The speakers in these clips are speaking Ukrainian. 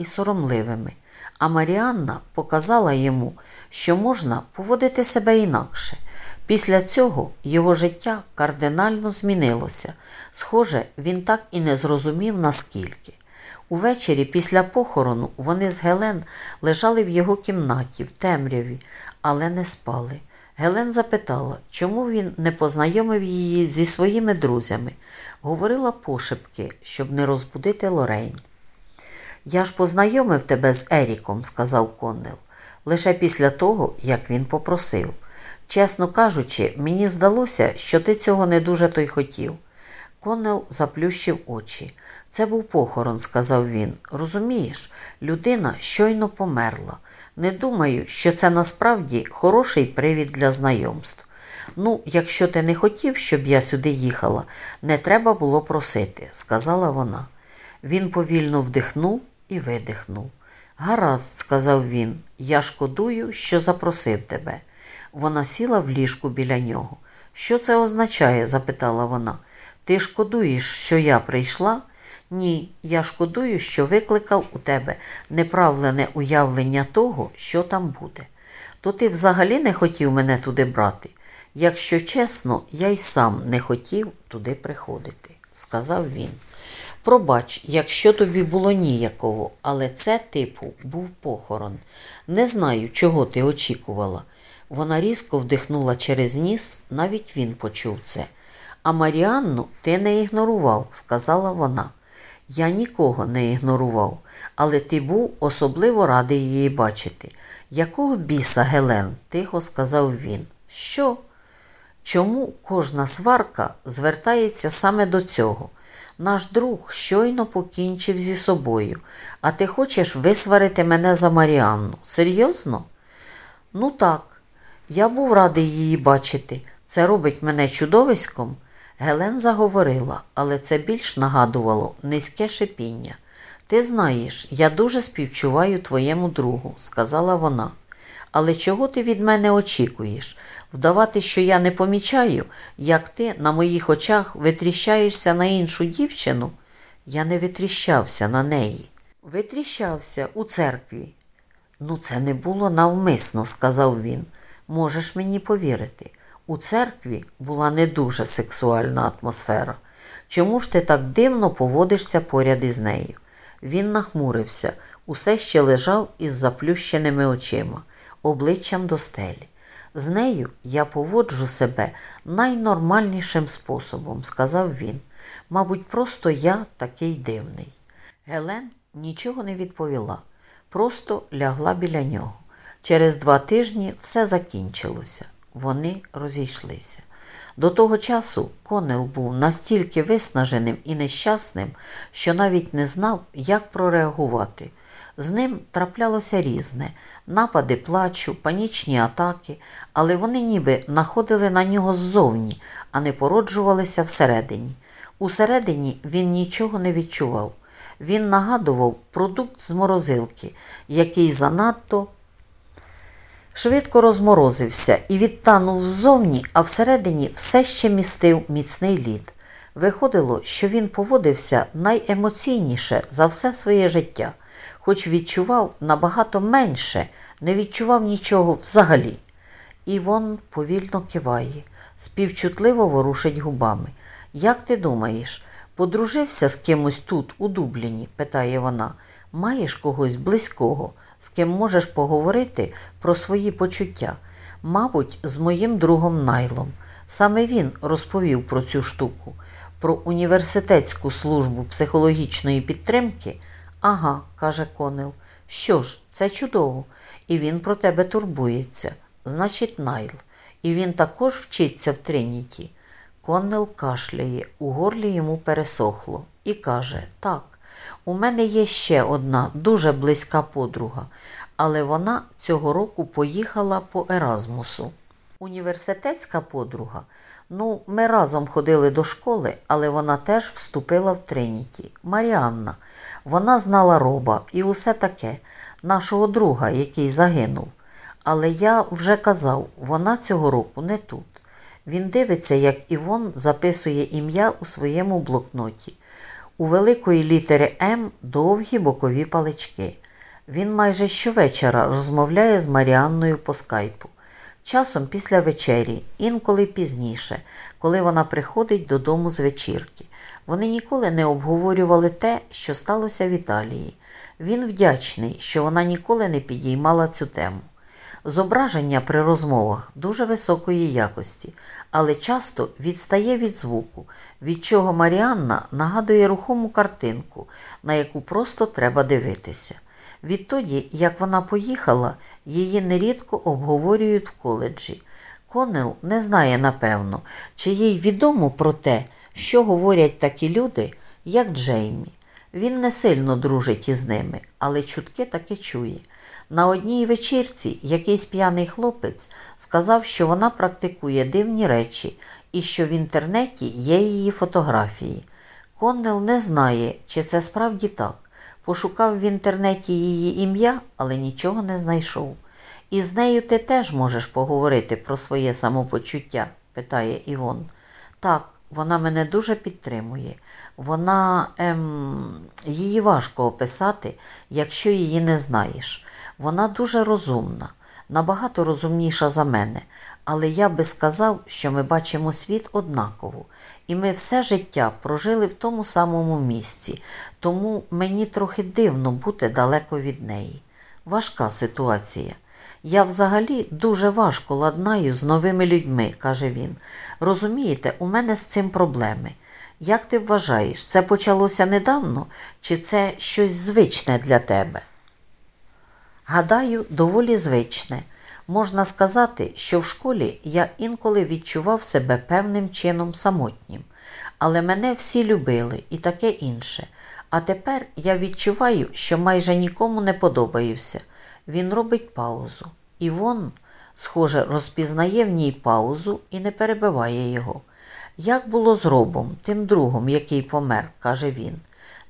і соромливими, а Маріанна показала йому, що можна поводити себе інакше. Після цього його життя кардинально змінилося. Схоже, він так і не зрозумів наскільки. Увечері після похорону вони з Гелен лежали в його кімнаті, в темряві, але не спали. Гелен запитала, чому він не познайомив її зі своїми друзями. Говорила пошепки, щоб не розбудити Лорейн. Я ж познайомив тебе з Еріком, сказав Коннел, лише після того, як він попросив. Чесно кажучи, мені здалося, що ти цього не дуже то й хотів. Коннел заплющив очі. Це був похорон, сказав він. Розумієш, людина щойно померла. Не думаю, що це насправді хороший привід для знайомств. Ну, якщо ти не хотів, щоб я сюди їхала, не треба було просити, сказала вона. Він повільно вдихнув і видихнув. Гаразд, сказав він, я шкодую, що запросив тебе. Вона сіла в ліжку біля нього. Що це означає? запитала вона. Ти шкодуєш, що я прийшла? Ні, я шкодую, що викликав у тебе неправлене уявлення того, що там буде. То ти взагалі не хотів мене туди брати. Якщо чесно, я й сам не хотів туди приходити, сказав він. Пробач, якщо тобі було ніяково, але це, типу, був похорон. Не знаю, чого ти очікувала. Вона різко вдихнула через ніс, навіть він почув це. А Маріанну ти не ігнорував, сказала вона. Я нікого не ігнорував, але ти був особливо радий її бачити. Якого біса, Гелен? тихо сказав він. Що? Чому кожна сварка звертається саме до цього? Наш друг щойно покінчив зі собою, а ти хочеш висварити мене за Маріанну. Серйозно? Ну так, я був радий її бачити. Це робить мене чудовиськом. Гелен заговорила, але це більш нагадувало низьке шипіння. Ти знаєш, я дуже співчуваю твоєму другу, сказала вона. Але чого ти від мене очікуєш? Вдавати, що я не помічаю, як ти на моїх очах витріщаєшся на іншу дівчину? Я не витріщався на неї. Витріщався у церкві. Ну, це не було навмисно, сказав він. Можеш мені повірити. У церкві була не дуже сексуальна атмосфера. Чому ж ти так дивно поводишся поряд із нею? Він нахмурився, усе ще лежав із заплющеними очима, обличчям до стелі. З нею я поводжу себе найнормальнішим способом, сказав він. Мабуть, просто я такий дивний. Гелен нічого не відповіла, просто лягла біля нього. Через два тижні все закінчилося. Вони розійшлися. До того часу Конел був настільки виснаженим і нещасним, що навіть не знав, як прореагувати. З ним траплялося різне напади плачу, панічні атаки, але вони ніби находили на нього ззовні, а не породжувалися всередині. Усередині він нічого не відчував. Він нагадував продукт з морозилки, який занадто швидко розморозився і відтанув ззовні, а всередині все ще містив міцний лід. Виходило, що він поводився найемоційніше за все своє життя, хоч відчував набагато менше, не відчував нічого взагалі. Івон повільно киває, співчутливо ворушить губами. Як ти думаєш, подружився з кимось тут, у Дубліні? питає вона. Маєш когось близького? з ким можеш поговорити про свої почуття, мабуть, з моїм другом Найлом. Саме він розповів про цю штуку, про університетську службу психологічної підтримки. Ага, каже Коннел. Що ж, це чудово, і він про тебе турбується. Значить, Найл. І він також вчиться в Триніті. Коннел кашляє, у горлі йому пересохло, і каже так. У мене є ще одна дуже близька подруга, але вона цього року поїхала по Еразмусу. Університетська подруга. Ну, ми разом ходили до школи, але вона теж вступила в Триніті. Маріанна. Вона знала роба і усе таке, нашого друга, який загинув. Але я вже казав, вона цього року не тут. Він дивиться, як Івон записує ім'я у своєму блокноті. У великої літери М довгі бокові палички. Він майже щовечора розмовляє з Маріанною по скайпу. Часом після вечері, інколи пізніше, коли вона приходить додому з вечірки. Вони ніколи не обговорювали те, що сталося в Італії. Він вдячний, що вона ніколи не підіймала цю тему. Зображення при розмовах дуже високої якості, але часто відстає від звуку, від чого Маріанна нагадує рухому картинку, на яку просто треба дивитися. Відтоді, як вона поїхала, її нерідко обговорюють в коледжі. Конел не знає напевно, чи їй відомо про те, що говорять такі люди, як Джеймі. Він не сильно дружить із ними, але чутки таки чує. На одній вечірці якийсь п'яний хлопець сказав, що вона практикує дивні речі і що в інтернеті є її фотографії. Коннел не знає, чи це справді так. Пошукав в інтернеті її ім'я, але нічого не знайшов. І з нею ти теж можеш поговорити про своє самопочуття? питає Івон. Так, вона мене дуже підтримує. Вона ем, її важко описати, якщо її не знаєш. Вона дуже розумна, набагато розумніша за мене, але я би сказав, що ми бачимо світ однаково, і ми все життя прожили в тому самому місці, тому мені трохи дивно бути далеко від неї. Важка ситуація. Я взагалі дуже важко ладнаю з новими людьми, каже він. Розумієте, у мене з цим проблеми. Як ти вважаєш, це почалося недавно, чи це щось звичне для тебе? Гадаю, доволі звичне. Можна сказати, що в школі я інколи відчував себе певним чином самотнім, але мене всі любили і таке інше. А тепер я відчуваю, що майже нікому не подобаюся. Він робить паузу. Івон, схоже, розпізнає в ній паузу і не перебиває його. Як було з робом, тим другом, який помер, каже він.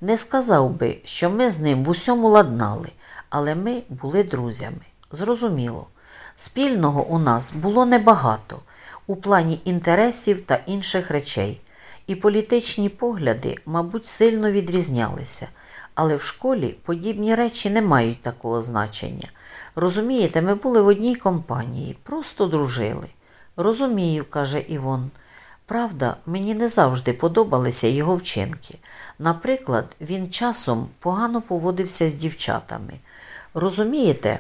Не сказав би, що ми з ним в усьому ладнали, але ми були друзями. Зрозуміло. Спільного у нас було небагато у плані інтересів та інших речей, і політичні погляди, мабуть, сильно відрізнялися, але в школі подібні речі не мають такого значення. Розумієте, ми були в одній компанії, просто дружили. Розумію, каже Івон. Правда, мені не завжди подобалися його вчинки. Наприклад, він часом погано поводився з дівчатами. Розумієте,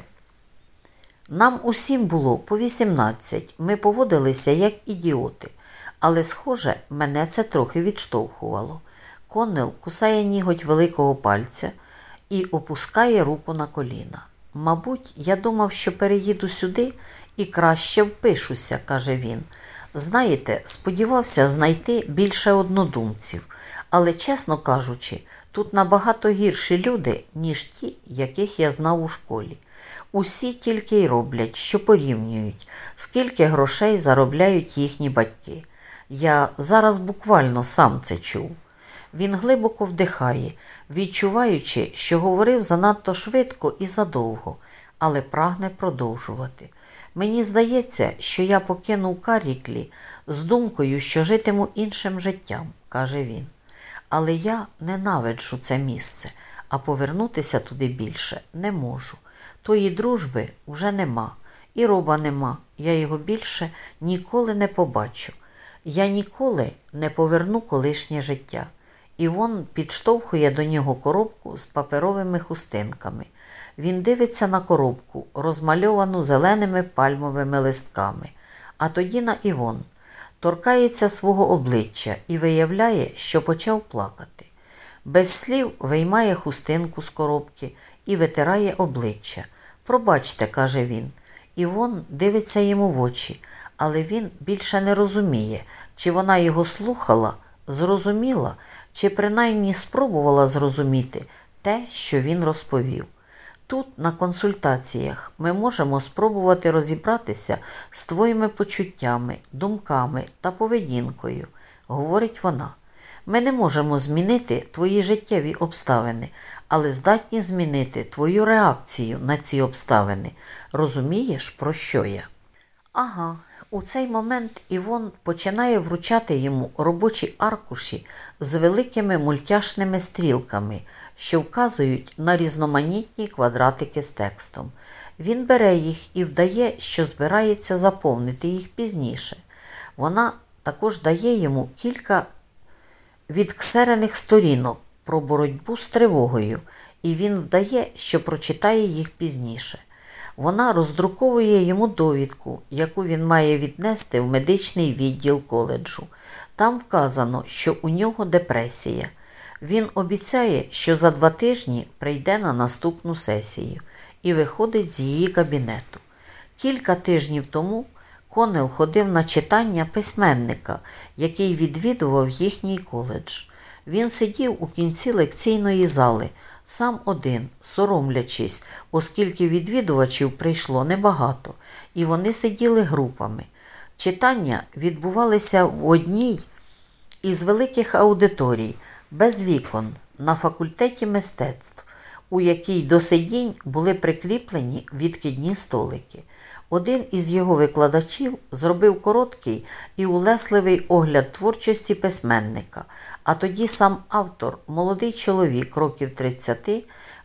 нам усім було по 18, ми поводилися як ідіоти, але, схоже, мене це трохи відштовхувало. Коннел кусає ніготь великого пальця і опускає руку на коліна. Мабуть, я думав, що переїду сюди і краще впишуся, каже він. Знаєте, сподівався знайти більше однодумців, але, чесно кажучи, тут набагато гірші люди, ніж ті, яких я знав у школі. Усі тільки й роблять, що порівнюють, скільки грошей заробляють їхні батьки. Я зараз буквально сам це чув. Він глибоко вдихає, відчуваючи, що говорив занадто швидко і задовго, але прагне продовжувати. Мені здається, що я покинув Каріклі з думкою, що житиму іншим життям, каже він. Але я ненавиджу це місце, а повернутися туди більше не можу. Тої дружби вже нема, і роба нема. Я його більше ніколи не побачу. Я ніколи не поверну колишнє життя. Івон підштовхує до нього коробку з паперовими хустинками. Він дивиться на коробку, розмальовану зеленими пальмовими листками, а тоді на Івон. Торкається свого обличчя і виявляє, що почав плакати. Без слів виймає хустинку з коробки і витирає обличчя. Пробачте, каже він. Івон дивиться йому в очі, але він більше не розуміє, чи вона його слухала, зрозуміла, чи принаймні спробувала зрозуміти те, що він розповів. Тут, на консультаціях, ми можемо спробувати розібратися з твоїми почуттями, думками та поведінкою, говорить вона. Ми не можемо змінити твої життєві обставини, але здатні змінити твою реакцію на ці обставини. Розумієш, про що я? Ага, У цей момент Івон починає вручати йому робочі аркуші з великими мультяшними стрілками, що вказують на різноманітні квадратики з текстом. Він бере їх і вдає, що збирається заповнити їх пізніше. Вона також дає йому кілька відксерених сторінок про боротьбу з тривогою, і він вдає, що прочитає їх пізніше. Вона роздруковує йому довідку, яку він має віднести в медичний відділ коледжу. Там вказано, що у нього депресія. Він обіцяє, що за два тижні прийде на наступну сесію і виходить з її кабінету. Кілька тижнів тому Конел ходив на читання письменника, який відвідував їхній коледж. Він сидів у кінці лекційної зали, сам один, соромлячись, оскільки відвідувачів прийшло небагато, і вони сиділи групами. Читання відбувалися в одній із великих аудиторій, без вікон, на факультеті мистецтв, у якій до сидінь були прикріплені відкидні столики. Один із його викладачів зробив короткий і улесливий огляд творчості письменника, а тоді сам автор, молодий чоловік років 30,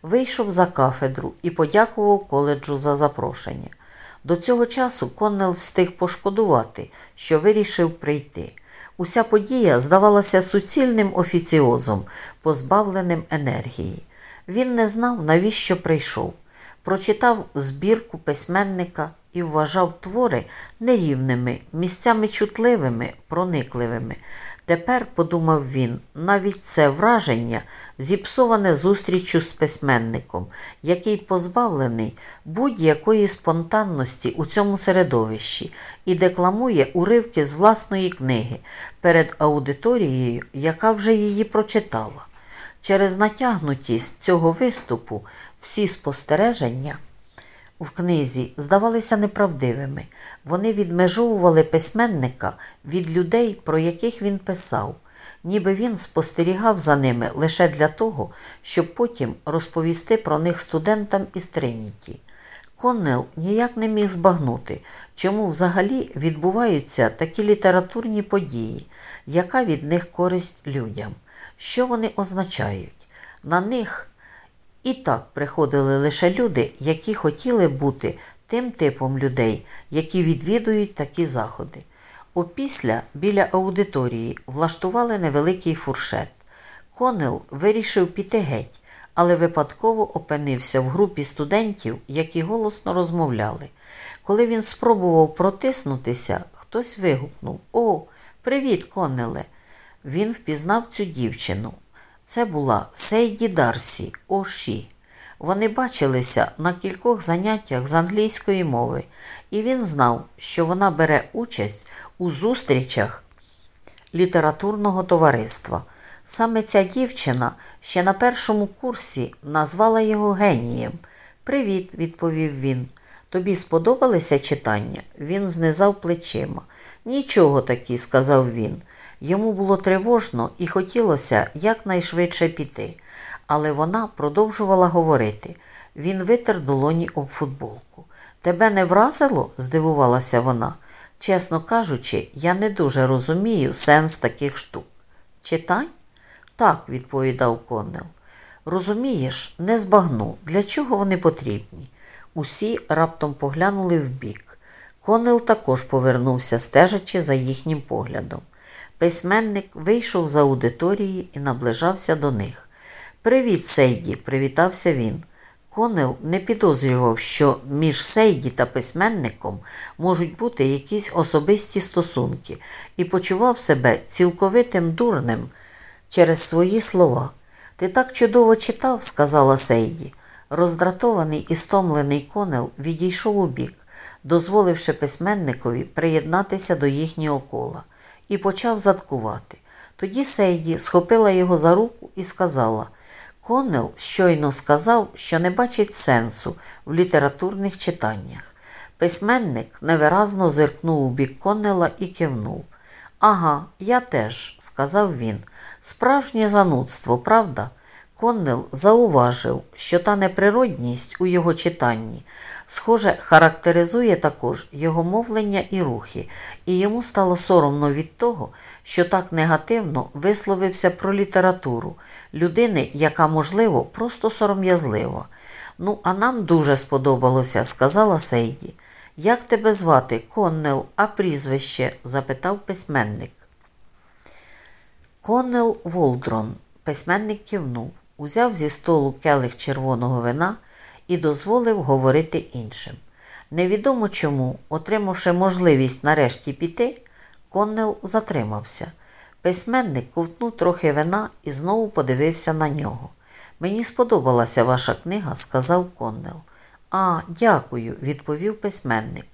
вийшов за кафедру і подякував коледжу за запрошення. До цього часу Коннел встиг пошкодувати, що вирішив прийти. Уся подія здавалася суцільним офіціозом, позбавленим енергії. Він не знав, навіщо прийшов. Прочитав збірку письменника і вважав твори нерівними, місцями чутливими, проникливими. Тепер, подумав він, навіть це враження зіпсоване зустрічю з письменником, який позбавлений будь-якої спонтанності у цьому середовищі і декламує уривки з власної книги перед аудиторією, яка вже її прочитала. Через натягнутість цього виступу всі спостереження в книзі здавалися неправдивими. Вони відмежовували письменника від людей, про яких він писав, ніби він спостерігав за ними лише для того, щоб потім розповісти про них студентам із Триніті. Коннел ніяк не міг збагнути, чому взагалі відбуваються такі літературні події, яка від них користь людям, що вони означають. На них і так приходили лише люди, які хотіли бути тим типом людей, які відвідують такі заходи. Опісля біля аудиторії влаштували невеликий фуршет. Конел вирішив піти геть, але випадково опинився в групі студентів, які голосно розмовляли. Коли він спробував протиснутися, хтось вигукнув О, привіт, Конеле! Він впізнав цю дівчину. Це була Сейді Дарсі Оші. Вони бачилися на кількох заняттях з англійської мови, і він знав, що вона бере участь у зустрічах літературного товариства. Саме ця дівчина ще на першому курсі назвала його генієм. Привіт, відповів він. Тобі сподобалися читання? Він знизав плечима. Нічого такі, сказав він. Йому було тривожно і хотілося якнайшвидше піти, але вона продовжувала говорити. Він витер долоні об футболку. Тебе не вразило? здивувалася вона. Чесно кажучи, я не дуже розумію сенс таких штук. Читань? Так, відповідав Коннел. Розумієш, не збагну, для чого вони потрібні. Усі раптом поглянули вбік. Коннел також повернувся, стежачи за їхнім поглядом. Письменник вийшов з аудиторії і наближався до них. Привіт, Сейді, привітався він. Конел не підозрював, що між Сейді та письменником можуть бути якісь особисті стосунки, і почував себе цілковитим дурним через свої слова. Ти так чудово читав, сказала Сейді. Роздратований і стомлений конел відійшов у бік, дозволивши письменникові приєднатися до їхнього кола і почав задкувати. Тоді Сейді схопила його за руку і сказала Коннел щойно сказав, що не бачить сенсу в літературних читаннях. Письменник невиразно зиркнув у бік Коннела і кивнув. Ага, я теж, сказав він. Справжнє занудство, правда? Коннел зауважив, що та неприродність у його читанні, схоже, характеризує також його мовлення і рухи, і йому стало соромно від того, що так негативно висловився про літературу людини, яка, можливо, просто сором'язлива. Ну, а нам дуже сподобалося, сказала Сейді. Як тебе звати, Коннел, а прізвище? запитав письменник. Коннел Волдрон. Письменник кивнув, узяв зі столу келих червоного вина і дозволив говорити іншим. Невідомо чому, отримавши можливість нарешті піти, Коннел затримався. Письменник ковтнув трохи вина і знову подивився на нього. Мені сподобалася ваша книга, сказав Коннел. А, дякую, відповів письменник.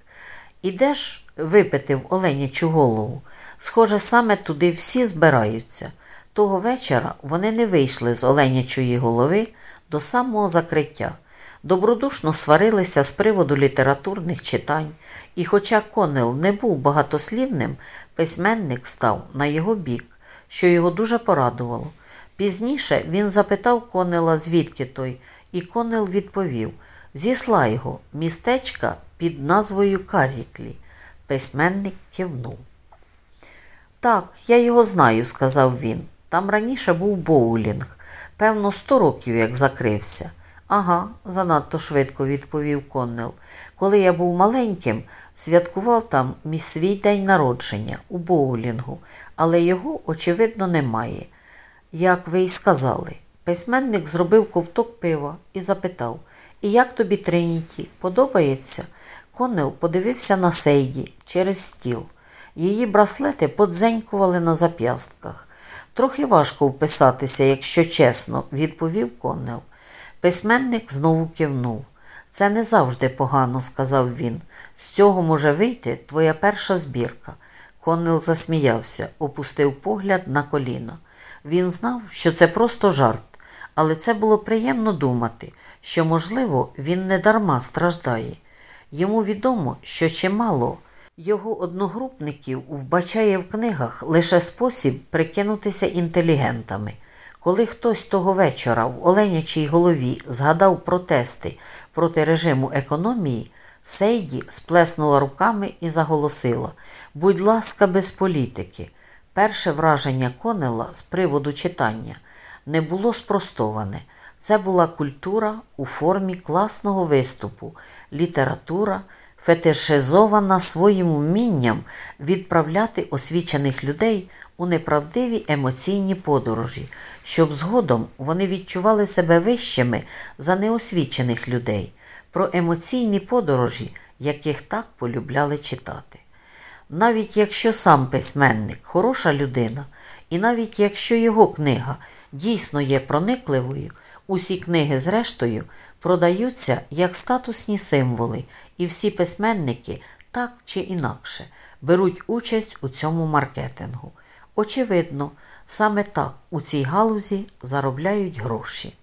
Ідеш випити в Оленячу голову. Схоже, саме туди всі збираються. Того вечора вони не вийшли з Оленячої голови до самого закриття. Добродушно сварилися з приводу літературних читань, і, хоча Коннел не був багатослівним, письменник став на його бік, що його дуже порадувало. Пізніше він запитав Коннела, звідки той, і Коннел відповів зі Слайго, містечка під назвою Карріклі. Письменник кивнув. Так, я його знаю, сказав він. Там раніше був боулінг. Певно, сто років як закрився. Ага, занадто швидко відповів Коннел. Коли я був маленьким, святкував там мій свій день народження у боулінгу, але його, очевидно, немає. Як ви й сказали, письменник зробив ковток пива і запитав І як тобі Триніті? Подобається? Коннел подивився на Сейді через стіл. Її браслети подзенькували на зап'ястках. Трохи важко вписатися, якщо чесно, відповів Коннел. Письменник знову кивнув. Це не завжди погано, сказав він. З цього може вийти твоя перша збірка. Коннел засміявся, опустив погляд на коліна. Він знав, що це просто жарт, але це було приємно думати, що, можливо, він не дарма страждає. Йому відомо, що чимало його одногрупників вбачає в книгах лише спосіб прикинутися інтелігентами. Коли хтось того вечора в Оленячій голові згадав протести проти режиму економії, Сейді сплеснула руками і заголосила Будь ласка, без політики. Перше враження Конела з приводу читання не було спростоване. Це була культура у формі класного виступу, література, фетишизована своїм вмінням відправляти освічених людей у неправдиві емоційні подорожі, щоб згодом вони відчували себе вищими за неосвічених людей, про емоційні подорожі, яких так полюбляли читати. Навіть якщо сам письменник хороша людина, і навіть якщо його книга дійсно є проникливою, усі книги, зрештою, продаються як статусні символи, і всі письменники так чи інакше беруть участь у цьому маркетингу. Очевидно, саме так у цій галузі заробляють гроші.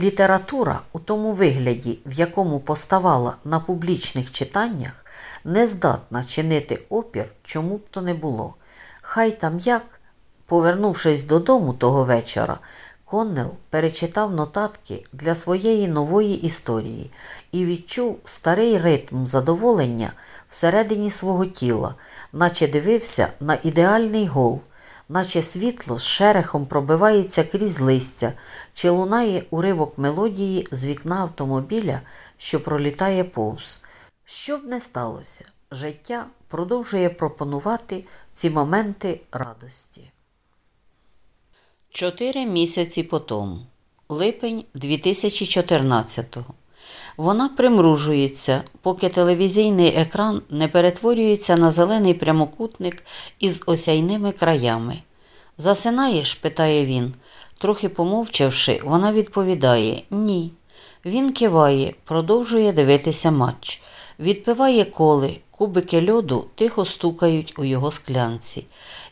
Література у тому вигляді, в якому поставала на публічних читаннях, не здатна чинити опір чому б то не було. Хай там як, повернувшись додому того вечора, Коннел перечитав нотатки для своєї нової історії і відчув старий ритм задоволення всередині свого тіла, наче дивився на ідеальний гол, наче світло з шерехом пробивається крізь листя, чи лунає уривок мелодії з вікна автомобіля, що пролітає повз. Що б не сталося, життя продовжує пропонувати ці моменти радості. Чотири місяці по тому, липень 2014-го. Вона примружується, поки телевізійний екран не перетворюється на зелений прямокутник із осяйними краями. Засинаєш? питає він. Трохи помовчавши, вона відповідає Ні. Він киває, продовжує дивитися матч. Відпиває коли, кубики льоду тихо стукають у його склянці.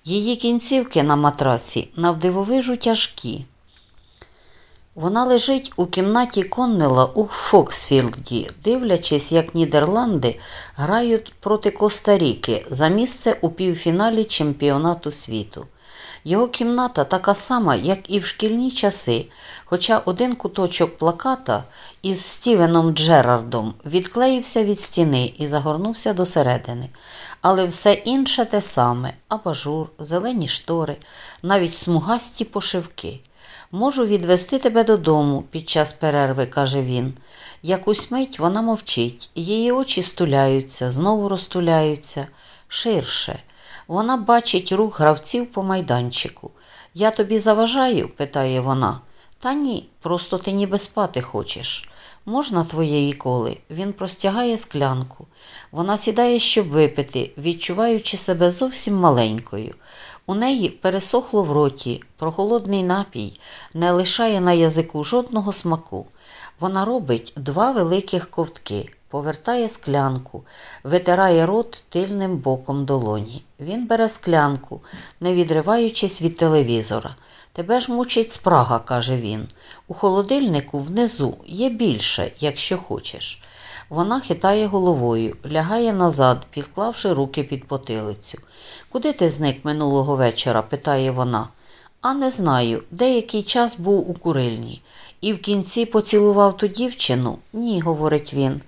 Її кінцівки на матраці навдивовижу тяжкі. Вона лежить у кімнаті Коннела у Фоксфілді, дивлячись, як Нідерланди грають проти Коста-Ріки за місце у півфіналі чемпіонату світу. Його кімната така сама, як і в шкільні часи, хоча один куточок плаката із Стівеном Джерардом відклеївся від стіни і загорнувся до середини. Але все інше те саме абажур, зелені штори, навіть смугасті пошивки. Можу відвести тебе додому під час перерви, каже він. Якусь мить вона мовчить, її очі стуляються, знову розтуляються ширше. Вона бачить рух гравців по майданчику. Я тобі заважаю? питає вона. Та ні, просто ти ніби спати хочеш. Можна твоєї коли? Він простягає склянку. Вона сідає, щоб випити, відчуваючи себе зовсім маленькою. У неї пересохло в роті, прохолодний напій не лишає на язику жодного смаку. Вона робить два великих ковтки, повертає склянку, витирає рот тильним боком долоні. Він бере склянку, не відриваючись від телевізора. Тебе ж мучить спрага, каже він. У холодильнику внизу є більше, якщо хочеш. Вона хитає головою, лягає назад, підклавши руки під потилицю. Куди ти зник минулого вечора? питає вона. А не знаю, деякий час був у курильні. І в кінці поцілував ту дівчину? Ні, говорить він.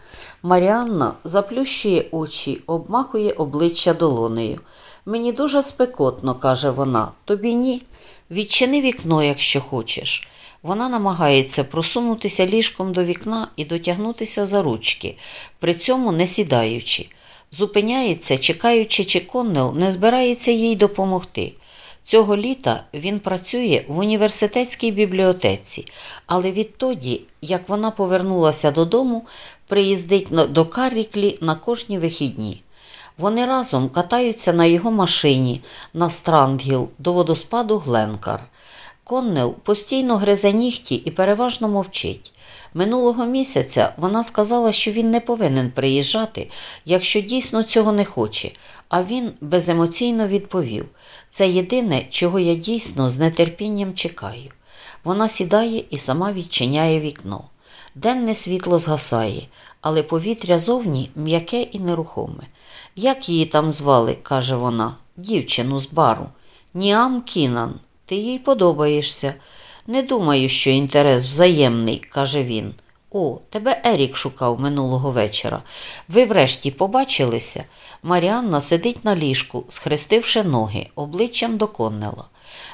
Маріанна заплющує очі, обмахує обличчя долонею. Мені дуже спекотно, каже вона. Тобі ні. Відчини вікно, якщо хочеш. Вона намагається просунутися ліжком до вікна і дотягнутися за ручки, при цьому не сідаючи. Зупиняється, чекаючи, чи Коннел не збирається їй допомогти. Цього літа він працює в університетській бібліотеці, але відтоді, як вона повернулася додому, приїздить до Карріклі на кожні вихідні. Вони разом катаються на його машині на Страндгіл до водоспаду Гленкар. Коннел постійно гризе нігті і переважно мовчить. Минулого місяця вона сказала, що він не повинен приїжджати, якщо дійсно цього не хоче, а він беземоційно відповів це єдине, чого я дійсно з нетерпінням чекаю. Вона сідає і сама відчиняє вікно. Денне світло згасає, але повітря зовні м'яке і нерухоме. Як її там звали, каже вона, дівчину з бару. Ніам Кінан, ти їй подобаєшся. Не думаю, що інтерес взаємний, каже він. О, тебе Ерік шукав минулого вечора. Ви врешті побачилися? Маріанна сидить на ліжку, схрестивши ноги, обличчям до Коннела.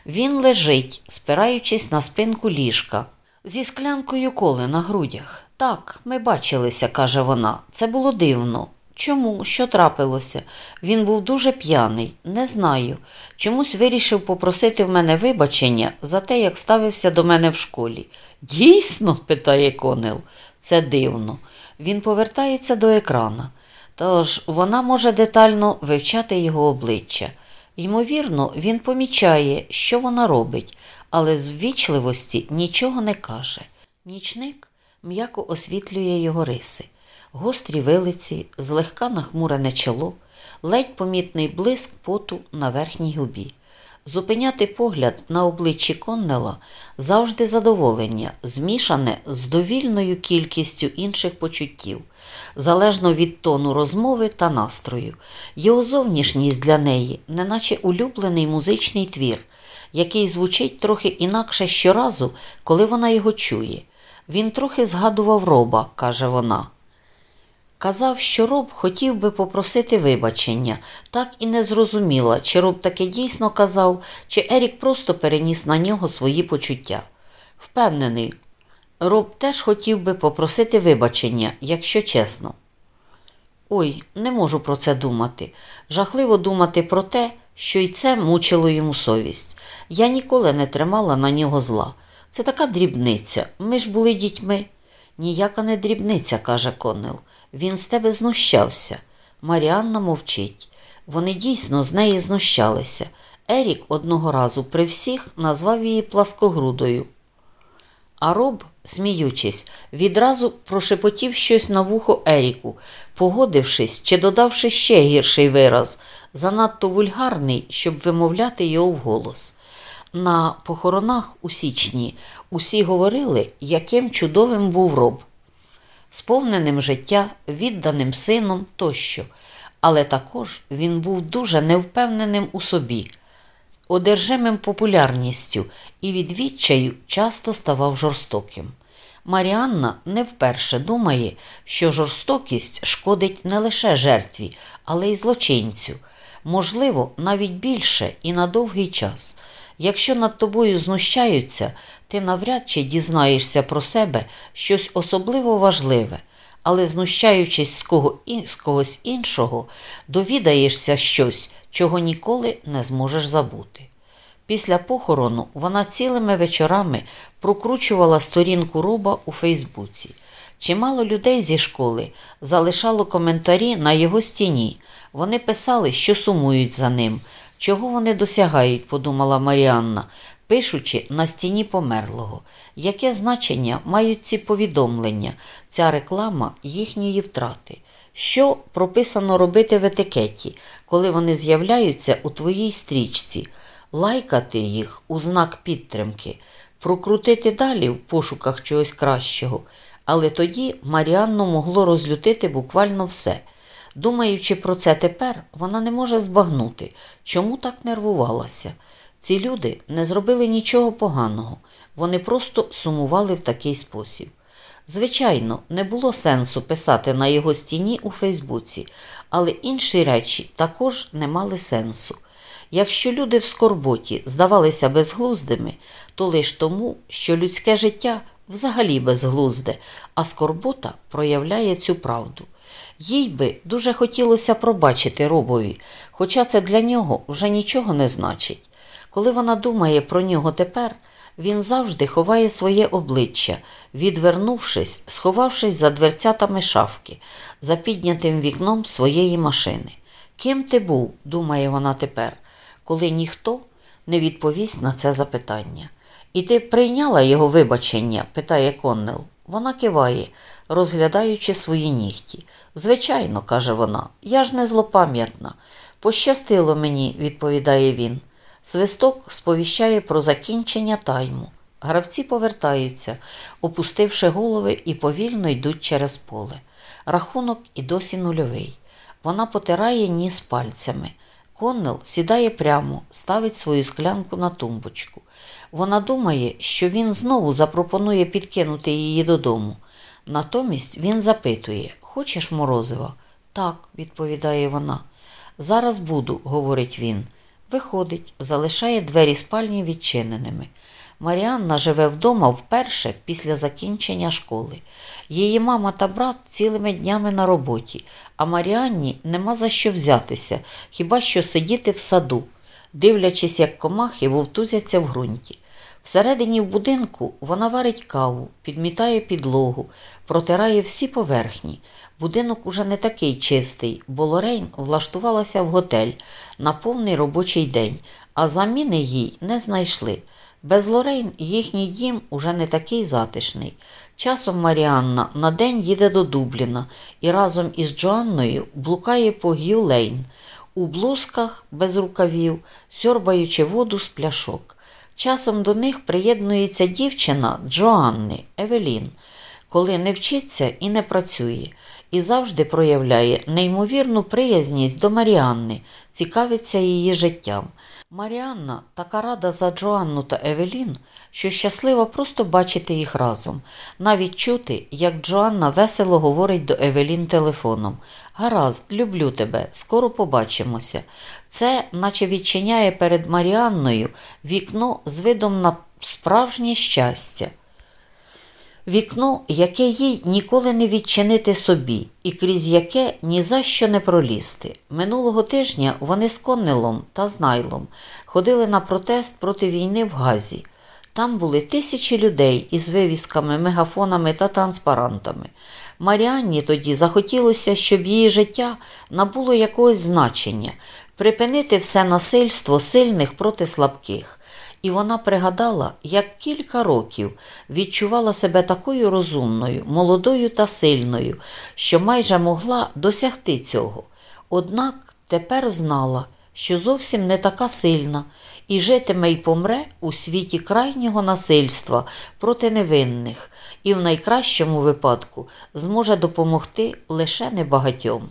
Він лежить, спираючись на спинку ліжка, зі склянкою коли на грудях. Так, ми бачилися, каже вона. Це було дивно. Чому? Що трапилося? Він був дуже п'яний, не знаю. Чомусь вирішив попросити в мене вибачення за те, як ставився до мене в школі. Дійсно? питає Конел. Це дивно. Він повертається до екрана. Тож вона може детально вивчати його обличчя. Ймовірно, він помічає, що вона робить, але з ввічливості нічого не каже. Нічник м'яко освітлює його риси гострі вилиці, злегка нахмурене чоло, ледь помітний блиск поту на верхній губі. Зупиняти погляд на обличчі Коннела завжди задоволення, змішане з довільною кількістю інших почуттів, залежно від тону розмови та настрою. Його зовнішність для неї, неначе улюблений музичний твір, який звучить трохи інакше щоразу, коли вона його чує. Він трохи згадував роба, каже вона. Казав, що роб хотів би попросити вибачення, так і не зрозуміла, чи роб таки дійсно казав, чи Ерік просто переніс на нього свої почуття. Впевнений, роб теж хотів би попросити вибачення, якщо чесно. Ой, не можу про це думати. Жахливо думати про те, що й це мучило йому совість. Я ніколи не тримала на нього зла. Це така дрібниця. Ми ж були дітьми. Ніяка не дрібниця, каже Коннел. Він з тебе знущався. Маріанна мовчить. Вони дійсно з неї знущалися. Ерік одного разу при всіх назвав її пласкогрудою. А роб, сміючись, відразу прошепотів щось на вухо Еріку, погодившись чи додавши ще гірший вираз, занадто вульгарний, щоб вимовляти його вголос. На похоронах у січні усі говорили, яким чудовим був роб сповненим життя, відданим сином тощо, але також він був дуже невпевненим у собі. одержимим популярністю і від відчаю часто ставав жорстоким. Маріанна не вперше думає, що жорстокість шкодить не лише жертві, але й злочинцю, можливо, навіть більше і на довгий час. Якщо над тобою знущаються, ти навряд чи дізнаєшся про себе щось особливо важливе, але знущаючись з, кого, з когось іншого, довідаєшся щось, чого ніколи не зможеш забути. Після похорону вона цілими вечорами прокручувала сторінку роба у Фейсбуці. Чимало людей зі школи залишало коментарі на його стіні. Вони писали, що сумують за ним. Чого вони досягають, подумала Маріанна, пишучи на стіні померлого. Яке значення мають ці повідомлення, ця реклама їхньої втрати? Що прописано робити в етикеті, коли вони з'являються у твоїй стрічці? лайкати їх у знак підтримки, прокрутити далі в пошуках чогось кращого, але тоді Маріанну могло розлютити буквально все. Думаючи про це тепер, вона не може збагнути, чому так нервувалася. Ці люди не зробили нічого поганого, вони просто сумували в такий спосіб. Звичайно, не було сенсу писати на його стіні у Фейсбуці, але інші речі також не мали сенсу. Якщо люди в скорботі здавалися безглуздими, то лиш тому, що людське життя взагалі безглузде, а скорбота проявляє цю правду. Їй би дуже хотілося пробачити робові, хоча це для нього вже нічого не значить. Коли вона думає про нього тепер, він завжди ховає своє обличчя, відвернувшись, сховавшись за дверцятами шафки, за піднятим вікном своєї машини. Ким ти був, думає вона тепер, коли ніхто не відповість на це запитання. І ти прийняла його вибачення? питає Коннел. Вона киває, розглядаючи свої нігті. Звичайно, каже вона, я ж не злопам'ятна. Пощастило мені, відповідає він. Свисток сповіщає про закінчення тайму. Гравці повертаються, опустивши голови і повільно йдуть через поле. Рахунок і досі нульовий. Вона потирає ніс пальцями. Коннел сідає прямо, ставить свою склянку на тумбочку. Вона думає, що він знову запропонує підкинути її додому. Натомість він запитує Хочеш морозива? Так, відповідає вона. Зараз буду, говорить він. Виходить, залишає двері спальні відчиненими. Маріанна живе вдома вперше після закінчення школи. Її мама та брат цілими днями на роботі, а Маріанні нема за що взятися, хіба що сидіти в саду, дивлячись, як комахи вовтузяться в ґрунті. Всередині в будинку вона варить каву, підмітає підлогу, протирає всі поверхні. Будинок уже не такий чистий, бо Лорейн влаштувалася в готель на повний робочий день, а заміни їй не знайшли. Без Лорейн їхній дім уже не такий затишний. Часом Маріанна на день їде до Дубліна і разом із Джоанною блукає по Г'ю-Лейн, у блузках без рукавів, сьорбаючи воду з пляшок. Часом до них приєднується дівчина Джоанни Евелін, коли не вчиться і не працює, і завжди проявляє неймовірну приязність до Маріанни, цікавиться її життям. Маріанна така рада за Джоанну та Евелін, що щаслива просто бачити їх разом, навіть чути, як Джоанна весело говорить до Евелін телефоном. Гаразд, люблю тебе, скоро побачимося. Це, наче відчиняє перед Маріанною вікно з видом на справжнє щастя. Вікно, яке їй ніколи не відчинити собі, і крізь яке ні за що не пролізти. Минулого тижня вони з Коннелом та з Найлом ходили на протест проти війни в Газі. Там були тисячі людей із вивісками, мегафонами та транспарантами. Маріанні тоді захотілося, щоб її життя набуло якогось значення, припинити все насильство сильних проти слабких. І вона пригадала, як кілька років відчувала себе такою розумною, молодою та сильною, що майже могла досягти цього. Однак тепер знала, що зовсім не така сильна, і житиме й помре у світі крайнього насильства проти невинних, і в найкращому випадку зможе допомогти лише небагатьом.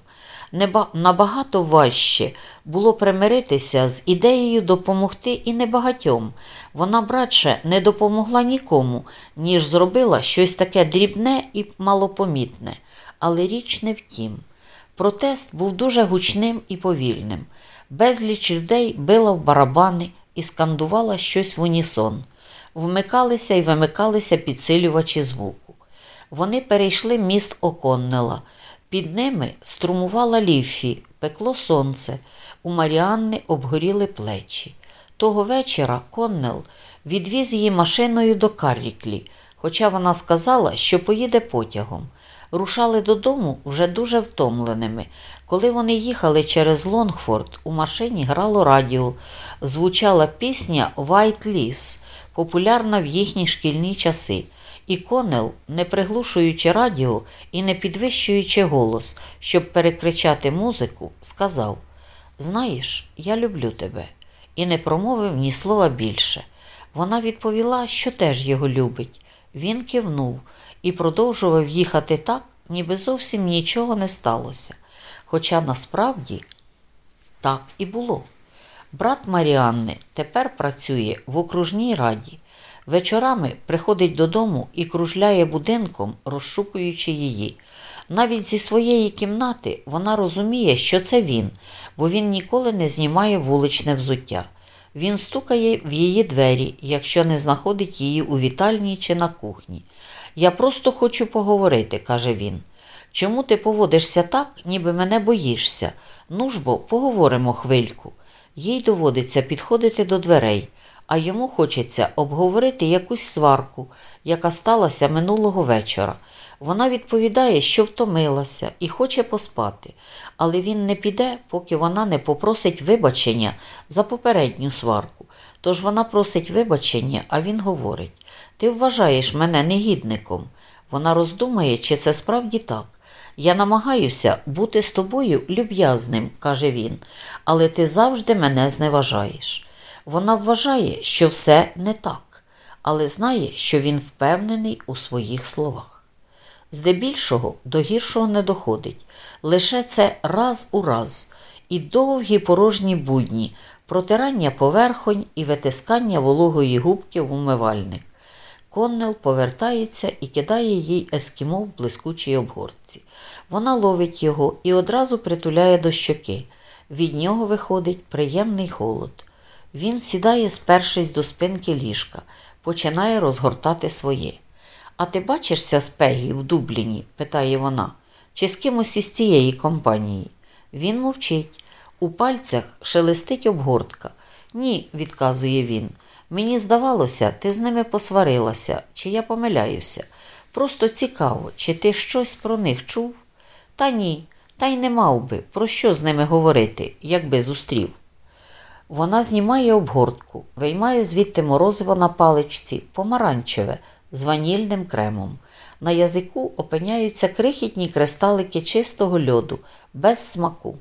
Набагато важче було примиритися з ідеєю допомогти і небагатьом. Вона, братше, не допомогла нікому, ніж зробила щось таке дрібне і малопомітне. Але річ не в тім. Протест був дуже гучним і повільним. Безліч людей била в барабани і скандувала щось в унісон. Вмикалися і вимикалися підсилювачі звуку. Вони перейшли міст О'Коннелла. Під ними струмувала Ліффі, пекло сонце, у Маріанни обгоріли плечі. Того вечора Коннел відвіз її машиною до Карріклі, хоча вона сказала, що поїде потягом. Рушали додому вже дуже втомленими. Коли вони їхали через Лонгфорд, у машині грало радіо, звучала пісня White Ліс, популярна в їхні шкільні часи. І Конел, не приглушуючи радіо і не підвищуючи голос, щоб перекричати музику, сказав: Знаєш, я люблю тебе, і не промовив ні слова більше. Вона відповіла, що теж його любить. Він кивнув і продовжував їхати так, ніби зовсім нічого не сталося. Хоча насправді так і було. Брат Маріанни тепер працює в окружній раді. Вечорами приходить додому і кружляє будинком, розшукуючи її. Навіть зі своєї кімнати вона розуміє, що це він, бо він ніколи не знімає вуличне взуття. Він стукає в її двері, якщо не знаходить її у вітальні чи на кухні. Я просто хочу поговорити, каже він. Чому ти поводишся так, ніби мене боїшся? Ну ж бо, поговоримо хвильку. Їй доводиться підходити до дверей, а йому хочеться обговорити якусь сварку, яка сталася минулого вечора. Вона відповідає, що втомилася і хоче поспати, але він не піде, поки вона не попросить вибачення за попередню сварку. Тож вона просить вибачення, а він говорить: Ти вважаєш мене негідником. Вона роздумає, чи це справді так. Я намагаюся бути з тобою люб'язним, каже він, але ти завжди мене зневажаєш. Вона вважає, що все не так, але знає, що він впевнений у своїх словах. Здебільшого до гіршого не доходить, лише це раз у раз, і довгі порожні будні, протирання поверхонь і витискання вологої губки в умивальник. Коннел повертається і кидає їй ескімо в блискучій обгортці. Вона ловить його і одразу притуляє до щоки. Від нього виходить приємний холод. Він сідає, спершись до спинки ліжка, починає розгортати своє. А ти бачишся з Пегі в Дубліні? питає вона, чи з кимось із цієї компанії. Він мовчить. У пальцях шелестить обгортка. Ні, відказує він. Мені здавалося, ти з ними посварилася, чи я помиляюся. Просто цікаво, чи ти щось про них чув? Та ні, та й не мав би, про що з ними говорити, якби зустрів. Вона знімає обгортку, виймає звідти морозиво на паличці, помаранчеве, з ванільним кремом. На язику опиняються крихітні кристалики чистого льоду, без смаку.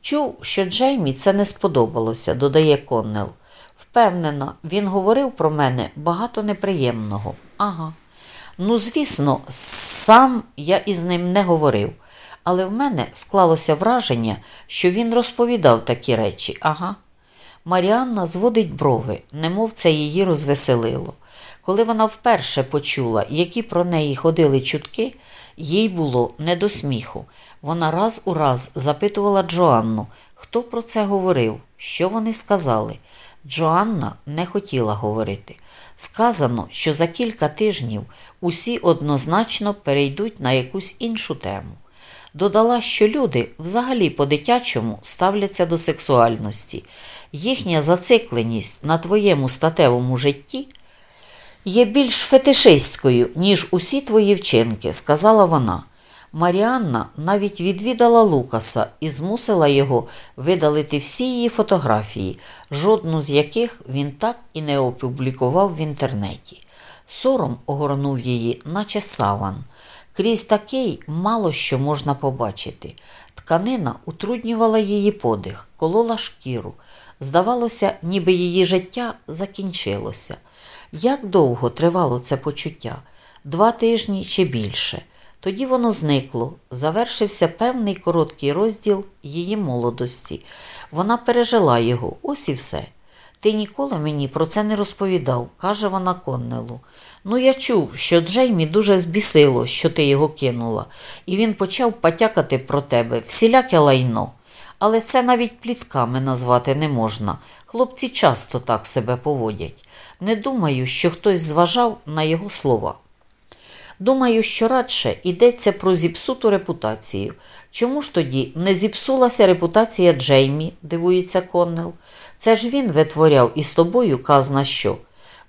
Чув, що Джеймі це не сподобалося, додає Коннел. Впевнена, він говорив про мене багато неприємного. Ага. Ну, звісно, сам я із ним не говорив, але в мене склалося враження, що він розповідав такі речі. Ага. Маріанна зводить брови, немов це її розвеселило. Коли вона вперше почула, які про неї ходили чутки, їй було не до сміху. Вона раз у раз запитувала Джоанну, хто про це говорив, що вони сказали. Джоанна не хотіла говорити. Сказано, що за кілька тижнів усі однозначно перейдуть на якусь іншу тему. Додала, що люди взагалі по-дитячому ставляться до сексуальності. Їхня зацикленість на твоєму статевому житті є більш фетишистською, ніж усі твої вчинки, сказала вона. Маріанна навіть відвідала Лукаса і змусила його видалити всі її фотографії, жодну з яких він так і не опублікував в інтернеті. Сором огорнув її, наче саван. Крізь такий мало що можна побачити. Тканина утруднювала її подих, колола шкіру. Здавалося, ніби її життя закінчилося. Як довго тривало це почуття? Два тижні чи більше. Тоді воно зникло, завершився певний короткий розділ її молодості. Вона пережила його, ось і все. Ти ніколи мені про це не розповідав, каже вона Коннелу. Ну, я чув, що Джеймі дуже збісило, що ти його кинула, і він почав потякати про тебе всіляке лайно. Але це навіть плітками назвати не можна. Хлопці часто так себе поводять. Не думаю, що хтось зважав на його слова. Думаю, що радше йдеться про зіпсуту репутацію. Чому ж тоді не зіпсулася репутація Джеймі, дивується Коннел. Це ж він витворяв із тобою казна що.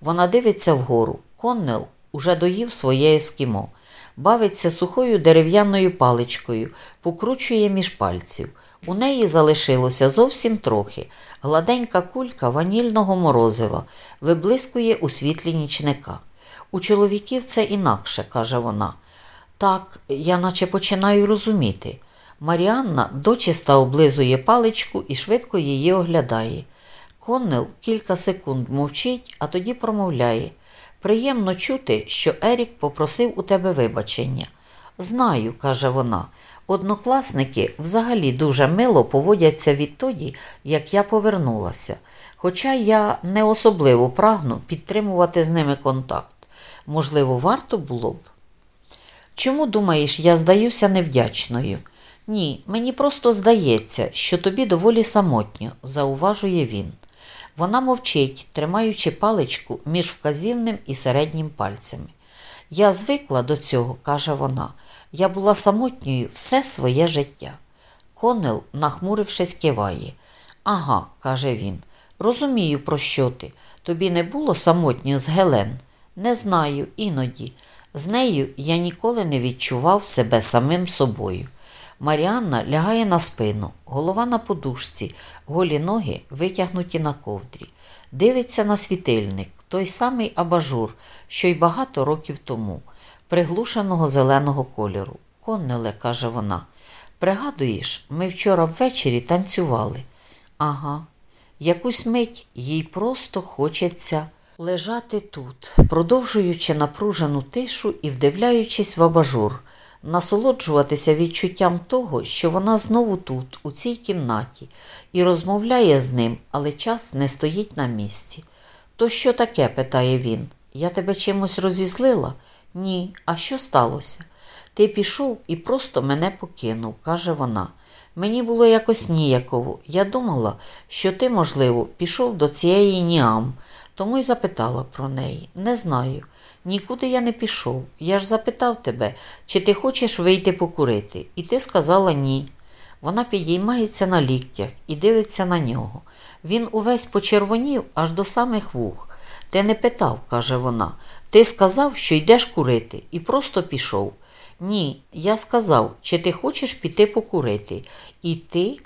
Вона дивиться вгору. Коннел уже доїв своє ескімо, бавиться сухою дерев'яною паличкою, покручує між пальців. У неї залишилося зовсім трохи. Гладенька кулька ванільного морозива виблискує у світлі нічника. У чоловіків це інакше, каже вона. Так, я наче починаю розуміти. Маріанна дочиста облизує паличку і швидко її оглядає. Коннел кілька секунд мовчить, а тоді промовляє. Приємно чути, що Ерік попросив у тебе вибачення. Знаю, каже вона. Однокласники взагалі дуже мило поводяться відтоді, як я повернулася. Хоча я не особливо прагну підтримувати з ними контакт. Можливо, варто було б? Чому думаєш, я здаюся невдячною? Ні, мені просто здається, що тобі доволі самотньо, зауважує він. Вона мовчить, тримаючи паличку між вказівним і середнім пальцями. Я звикла до цього, каже вона. Я була самотньою все своє життя. Конел, нахмурившись, киває. Ага, каже він. Розумію, про що ти. Тобі не було самотньо з Гелен? Не знаю, іноді. З нею я ніколи не відчував себе самим собою. Маріанна лягає на спину, голова на подушці, голі ноги витягнуті на ковдрі. Дивиться на світильник, той самий абажур, що й багато років тому, приглушеного зеленого кольору. Коннеле, каже вона, пригадуєш, ми вчора ввечері танцювали. Ага, якусь мить їй просто хочеться лежати тут, продовжуючи напружену тишу і вдивляючись в абажур, насолоджуватися відчуттям того, що вона знову тут, у цій кімнаті, і розмовляє з ним, але час не стоїть на місці. То що таке? питає він. Я тебе чимось розізлила? Ні. А що сталося? Ти пішов і просто мене покинув, каже вона. Мені було якось ніяково. Я думала, що ти, можливо, пішов до цієї Ніам, тому й запитала про неї. Не знаю. Нікуди я не пішов. Я ж запитав тебе, чи ти хочеш вийти покурити, і ти сказала ні. Вона підіймається на ліктях і дивиться на нього. Він увесь почервонів аж до самих вух. Ти не питав, каже вона. Ти сказав, що йдеш курити, і просто пішов. Ні, я сказав, чи ти хочеш піти покурити. І ти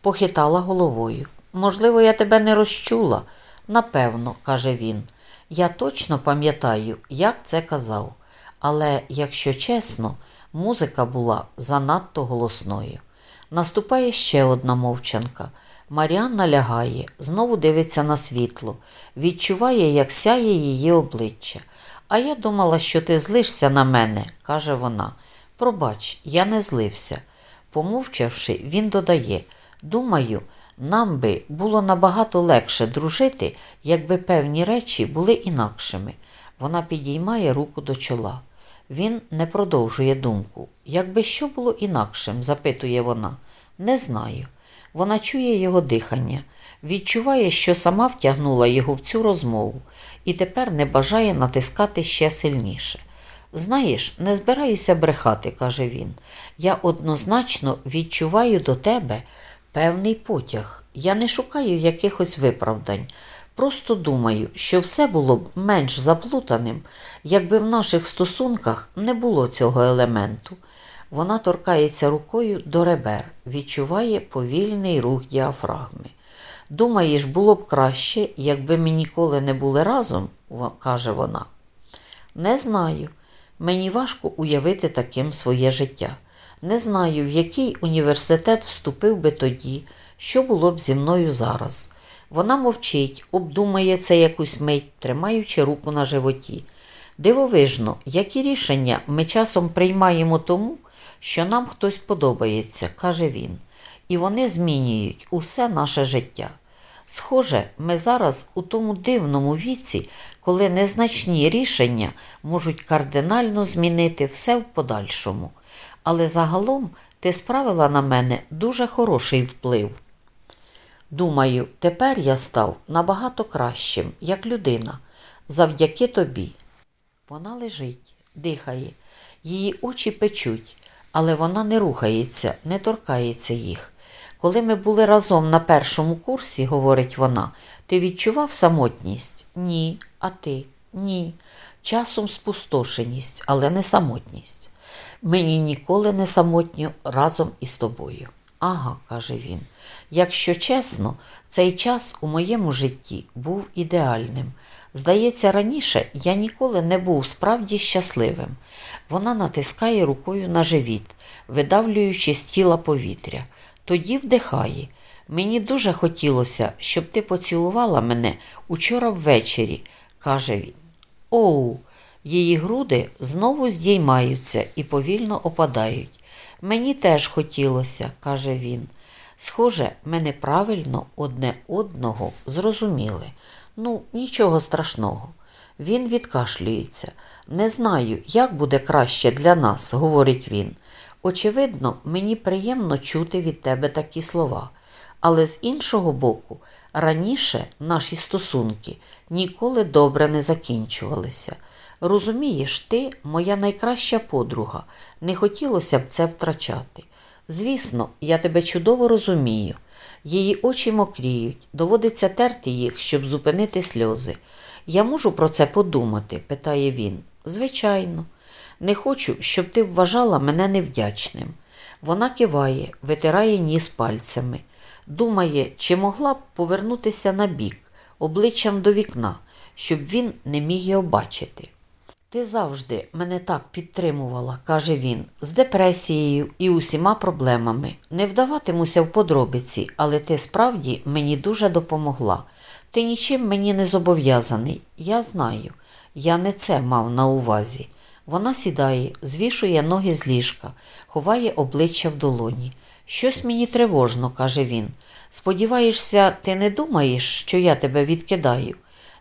похитала головою. Можливо, я тебе не розчула. Напевно, каже він. Я точно пам'ятаю, як це казав. Але, якщо чесно, музика була занадто голосною. Наступає ще одна мовчанка. Маріанна лягає, знову дивиться на світло, відчуває, як сяє її обличчя. А я думала, що ти злишся на мене, каже вона. Пробач, я не злився. Помовчавши, він додає Думаю, нам би було набагато легше дружити, якби певні речі були інакшими. Вона підіймає руку до чола. Він не продовжує думку. Якби що було інакшим, запитує вона. Не знаю. Вона чує його дихання, відчуває, що сама втягнула його в цю розмову і тепер не бажає натискати ще сильніше. Знаєш, не збираюся брехати, каже він. Я однозначно відчуваю до тебе певний потяг. Я не шукаю якихось виправдань. Просто думаю, що все було б менш заплутаним, якби в наших стосунках не було цього елементу. Вона торкається рукою до ребер, відчуває повільний рух діафрагми. Думаєш, було б краще, якби ми ніколи не були разом, каже вона. Не знаю. Мені важко уявити таким своє життя. Не знаю, в який університет вступив би тоді, що було б зі мною зараз. Вона мовчить, обдумає це якусь мить, тримаючи руку на животі. Дивовижно, які рішення ми часом приймаємо тому, що нам хтось подобається, каже він, і вони змінюють усе наше життя. Схоже, ми зараз у тому дивному віці, коли незначні рішення можуть кардинально змінити все в подальшому. Але загалом ти справила на мене дуже хороший вплив. Думаю, тепер я став набагато кращим, як людина, завдяки тобі. Вона лежить, дихає, її очі печуть, але вона не рухається, не торкається їх. Коли ми були разом на першому курсі, говорить вона, ти відчував самотність? Ні. А ти? Ні. Часом спустошеність, але не самотність. Мені ніколи не самотньо разом із тобою. Ага, каже він. Якщо чесно, цей час у моєму житті був ідеальним. Здається, раніше я ніколи не був справді щасливим. Вона натискає рукою на живіт, видавлюючи з тіла повітря. Тоді вдихає. Мені дуже хотілося, щоб ти поцілувала мене учора ввечері, каже він. Оу, її груди знову здіймаються і повільно опадають. Мені теж хотілося, каже він. Схоже, ми неправильно одне одного зрозуміли. Ну, нічого страшного. Він відкашлюється. Не знаю, як буде краще для нас, говорить він. Очевидно, мені приємно чути від тебе такі слова. Але з іншого боку, раніше наші стосунки ніколи добре не закінчувалися. Розумієш, ти моя найкраща подруга, не хотілося б це втрачати. Звісно, я тебе чудово розумію. Її очі мокріють, доводиться терти їх, щоб зупинити сльози. Я можу про це подумати? питає він. Звичайно, не хочу, щоб ти вважала мене невдячним. Вона киває, витирає ніс пальцями. Думає, чи могла б повернутися на бік, обличчям до вікна, щоб він не міг його бачити. Ти завжди мене так підтримувала, каже він, з депресією і усіма проблемами. Не вдаватимуся в подробиці, але ти справді мені дуже допомогла. Ти нічим мені не зобов'язаний. Я знаю. Я не це мав на увазі. Вона сідає, звішує ноги з ліжка, ховає обличчя в долоні. Щось мені тривожно, каже він. Сподіваєшся, ти не думаєш, що я тебе відкидаю?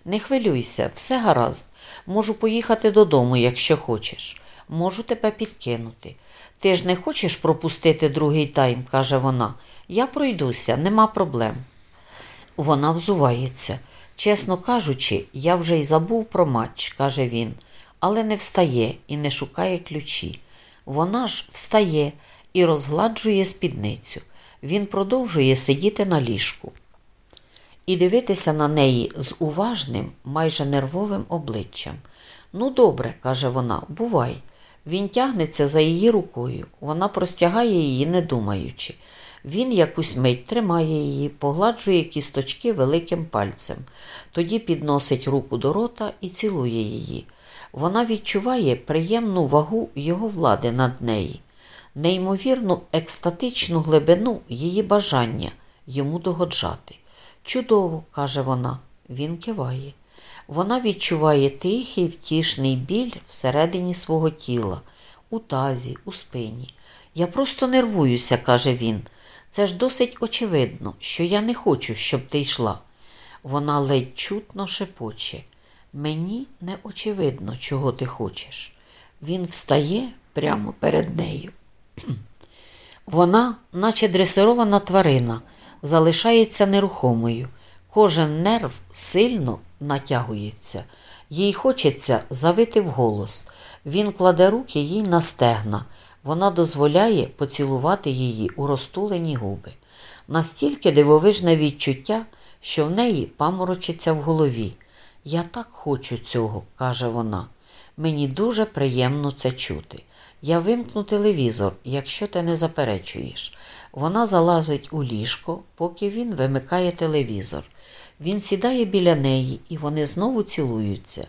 Не хвилюйся, все гаразд. Можу поїхати додому, якщо хочеш. Можу тебе підкинути. Ти ж не хочеш пропустити другий тайм, каже вона. Я пройдуся, нема проблем. Вона взувається. Чесно кажучи, я вже й забув про матч, каже він, але не встає і не шукає ключі. Вона ж встає і розгладжує спідницю. Він продовжує сидіти на ліжку і дивитися на неї з уважним, майже нервовим обличчям. Ну, добре, каже вона, бувай. Він тягнеться за її рукою, вона простягає її, не думаючи. Він якусь мить тримає її, погладжує кісточки великим пальцем, тоді підносить руку до рота і цілує її. Вона відчуває приємну вагу його влади над нею, неймовірну екстатичну глибину її бажання йому догоджати. Чудово, каже вона, він киває. Вона відчуває тихий втішний біль всередині свого тіла, у тазі, у спині. Я просто нервуюся, каже він. Це ж досить очевидно, що я не хочу, щоб ти йшла. Вона ледь чутно шепоче. Мені не очевидно, чого ти хочеш. Він встає прямо перед нею. Вона, наче дресирована тварина, залишається нерухомою. Кожен нерв сильно натягується. Їй хочеться завити вголос. Він кладе руки їй на стегна. Вона дозволяє поцілувати її у розтулені губи. Настільки дивовижне відчуття, що в неї паморочиться в голові. Я так хочу цього, каже вона. Мені дуже приємно це чути. Я вимкну телевізор, якщо ти не заперечуєш. Вона залазить у ліжко, поки він вимикає телевізор. Він сідає біля неї, і вони знову цілуються.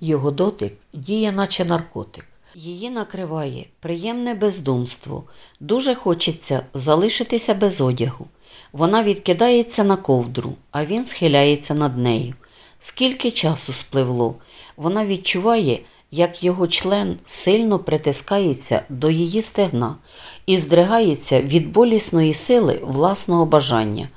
Його дотик діє, наче наркотик. Її накриває приємне бездумство. Дуже хочеться залишитися без одягу. Вона відкидається на ковдру, а він схиляється над нею. Скільки часу спливло, вона відчуває, як його член сильно притискається до її стегна і здригається від болісної сили власного бажання.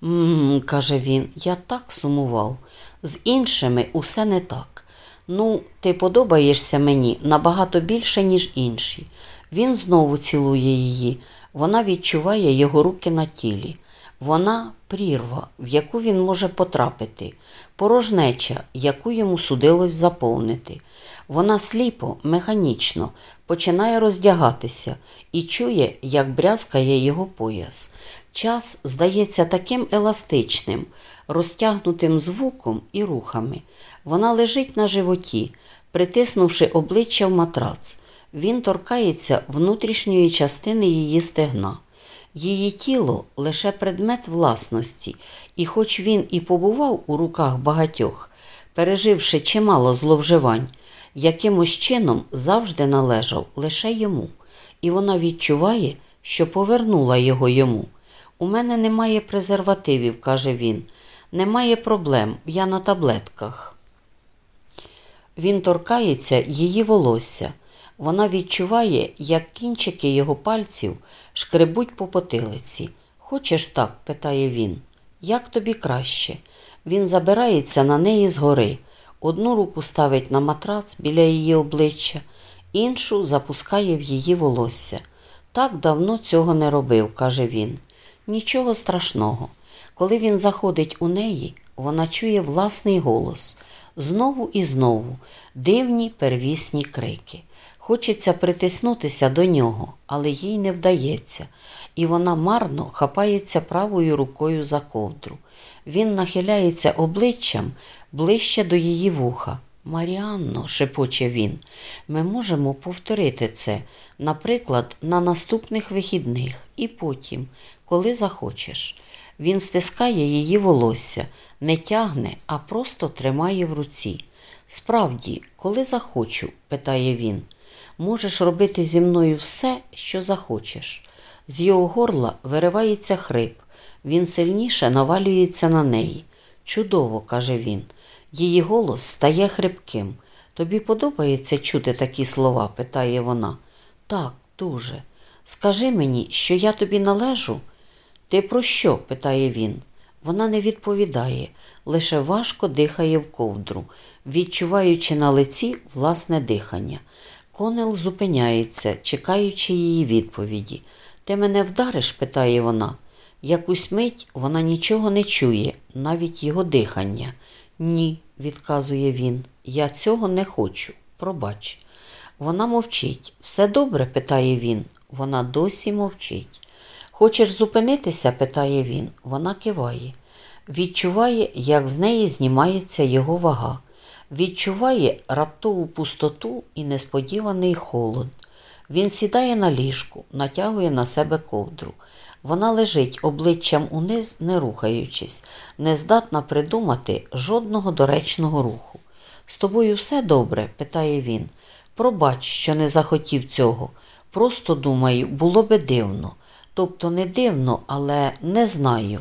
Мм, каже він, я так сумував. З іншими усе не так. Ну, ти подобаєшся мені набагато більше, ніж інші. Він знову цілує її. Вона відчуває його руки на тілі. Вона прірва, в яку він може потрапити, порожнеча, яку йому судилось заповнити. Вона сліпо, механічно починає роздягатися і чує, як брязкає його пояс. Час здається таким еластичним, розтягнутим звуком і рухами. Вона лежить на животі, притиснувши обличчя в матрац. Він торкається внутрішньої частини її стегна. Її тіло лише предмет власності, і хоч він і побував у руках багатьох, переживши чимало зловживань, якимось чином завжди належав лише йому, і вона відчуває, що повернула його йому. У мене немає презервативів, каже він. Немає проблем, я на таблетках. Він торкається її волосся. Вона відчуває, як кінчики його пальців шкребуть по потилиці. Хочеш так? питає він. Як тобі краще? Він забирається на неї згори. Одну руку ставить на матрац біля її обличчя, іншу запускає в її волосся. Так давно цього не робив, каже він. Нічого страшного. Коли він заходить у неї, вона чує власний голос знову і знову дивні первісні крики. Хочеться притиснутися до нього, але їй не вдається, і вона марно хапається правою рукою за ковдру. Він нахиляється обличчям ближче до її вуха. Маріанно, шепоче він, ми можемо повторити це, наприклад, на наступних вихідних, і потім, коли захочеш. Він стискає її волосся, не тягне, а просто тримає в руці. Справді, коли захочу, питає він, можеш робити зі мною все, що захочеш. З його горла виривається хрип, він сильніше навалюється на неї. Чудово, каже він. Її голос стає хрипким. Тобі подобається чути такі слова? питає вона. Так, дуже. Скажи мені, що я тобі належу? Ти про що? питає він. Вона не відповідає, лише важко дихає в ковдру, відчуваючи на лиці власне дихання. Конел зупиняється, чекаючи її відповіді. Ти мене вдариш? питає вона. Якусь мить вона нічого не чує, навіть його дихання. Ні, відказує він, я цього не хочу. Пробач. Вона мовчить. Все добре? питає він. Вона досі мовчить. Хочеш зупинитися? питає він. Вона киває. Відчуває, як з неї знімається його вага. Відчуває раптову пустоту і несподіваний холод. Він сідає на ліжку, натягує на себе ковдру. Вона лежить обличчям униз, не рухаючись, не здатна придумати жодного доречного руху. З тобою все добре? питає він. Пробач, що не захотів цього. Просто думаю, було би дивно. Тобто не дивно, але не знаю.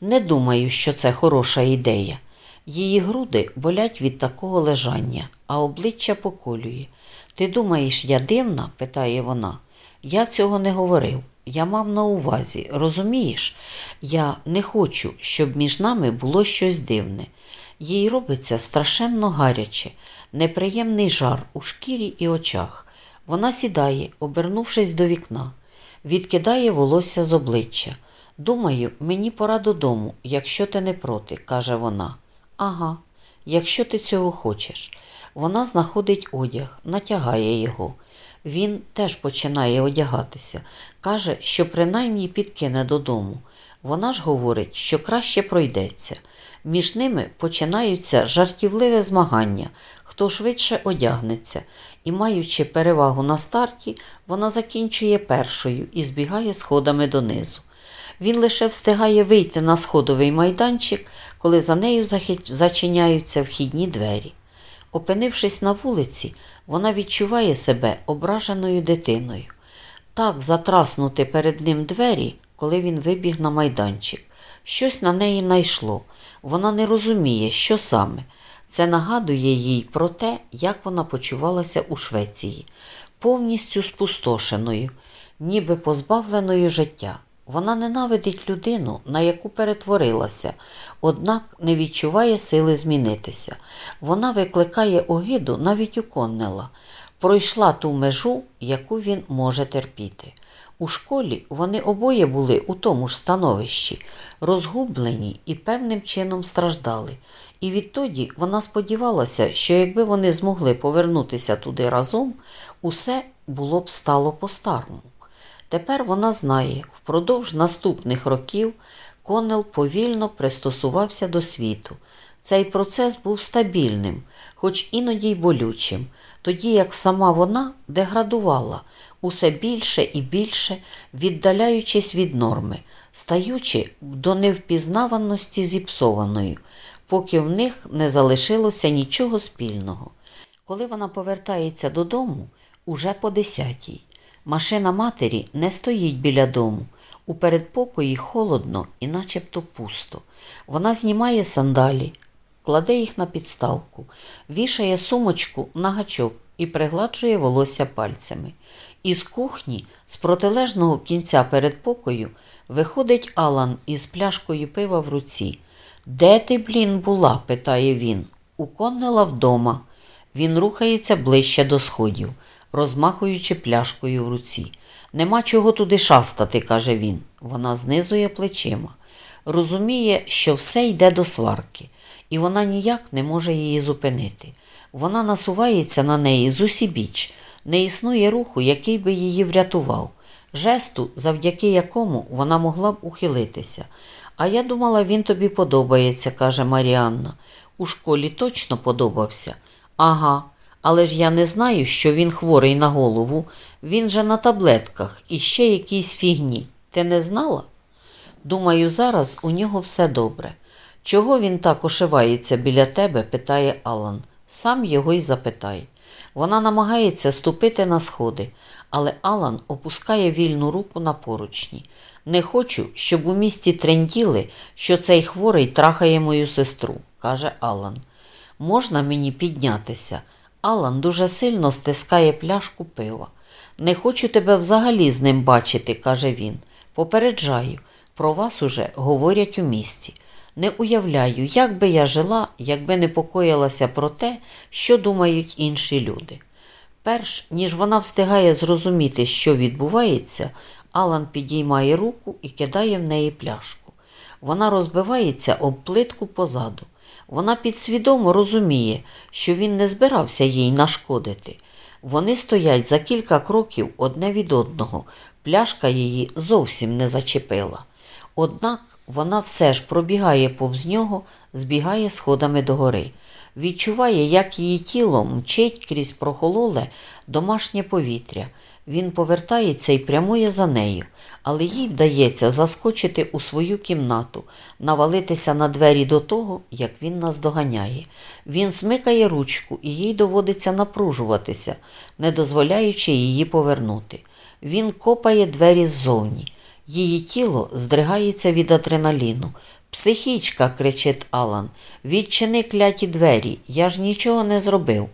Не думаю, що це хороша ідея. Її груди болять від такого лежання, а обличчя поколює. Ти думаєш, я дивна? питає вона. Я цього не говорив. Я мав на увазі, розумієш? Я не хочу, щоб між нами було щось дивне. Їй робиться страшенно гаряче, неприємний жар у шкірі і очах. Вона сідає, обернувшись до вікна, відкидає волосся з обличчя. Думаю, мені пора додому, якщо ти не проти, каже вона. Ага, якщо ти цього хочеш. Вона знаходить одяг, натягає його. Він теж починає одягатися, каже, що принаймні підкине додому. Вона ж говорить, що краще пройдеться. Між ними починаються жартівливе змагання, хто швидше одягнеться, і, маючи перевагу на старті, вона закінчує першою і збігає сходами донизу. Він лише встигає вийти на сходовий майданчик, коли за нею зачиняються вхідні двері. Опинившись на вулиці, вона відчуває себе ображеною дитиною. Так затраснути перед ним двері, коли він вибіг на майданчик. Щось на неї найшло. Вона не розуміє, що саме. Це нагадує їй про те, як вона почувалася у Швеції, повністю спустошеною, ніби позбавленою життя. Вона ненавидить людину, на яку перетворилася, однак не відчуває сили змінитися. Вона викликає огиду навіть у Коннела. Пройшла ту межу, яку він може терпіти. У школі вони обоє були у тому ж становищі, розгублені і певним чином страждали. І відтоді вона сподівалася, що якби вони змогли повернутися туди разом, усе було б стало по-старому. Тепер вона знає, впродовж наступних років Коннел повільно пристосувався до світу. Цей процес був стабільним, хоч іноді й болючим, тоді як сама вона деградувала усе більше і більше, віддаляючись від норми, стаючи до невпізнаваності зіпсованою, поки в них не залишилося нічого спільного. Коли вона повертається додому, уже по десятій. Машина матері не стоїть біля дому. У передпокої холодно і начебто пусто. Вона знімає сандалі, кладе їх на підставку, вішає сумочку на гачок і пригладжує волосся пальцями. Із кухні, з протилежного кінця передпокою, виходить Алан із пляшкою пива в руці. Де ти, блін, була? питає він. У Коннела вдома. Він рухається ближче до сходів, розмахуючи пляшкою в руці. Нема чого туди шастати, каже він. Вона знизує плечима. Розуміє, що все йде до сварки, і вона ніяк не може її зупинити. Вона насувається на неї з усібіч, не існує руху, який би її врятував, жесту, завдяки якому вона могла б ухилитися. А я думала, він тобі подобається, каже Маріанна. У школі точно подобався. Ага, але ж я не знаю, що він хворий на голову. Він же на таблетках і ще якійсь фігні. Ти не знала? Думаю, зараз у нього все добре. Чого він так ошивається біля тебе? питає Алан. Сам його й запитай. Вона намагається ступити на сходи, але Алан опускає вільну руку на поручні. Не хочу, щоб у місті тренділи, що цей хворий трахає мою сестру, каже Алан. Можна мені піднятися? Алан дуже сильно стискає пляшку пива. Не хочу тебе взагалі з ним бачити, каже він. Попереджаю, про вас уже говорять у місті. Не уявляю, як би я жила, якби не покоїлася про те, що думають інші люди. Перш ніж вона встигає зрозуміти, що відбувається, Алан підіймає руку і кидає в неї пляшку. Вона розбивається об плитку позаду. Вона підсвідомо розуміє, що він не збирався їй нашкодити. Вони стоять за кілька кроків одне від одного, пляшка її зовсім не зачепила. Однак вона все ж пробігає повз нього, збігає сходами догори. Відчуває, як її тіло мчить крізь прохололе домашнє повітря. Він повертається і прямує за нею, але їй вдається заскочити у свою кімнату, навалитися на двері до того, як він нас доганяє. Він смикає ручку, і їй доводиться напружуватися, не дозволяючи її повернути. Він копає двері ззовні. Її тіло здригається від адреналіну. Психічка, кричить Алан, відчини кляті двері, я ж нічого не зробив.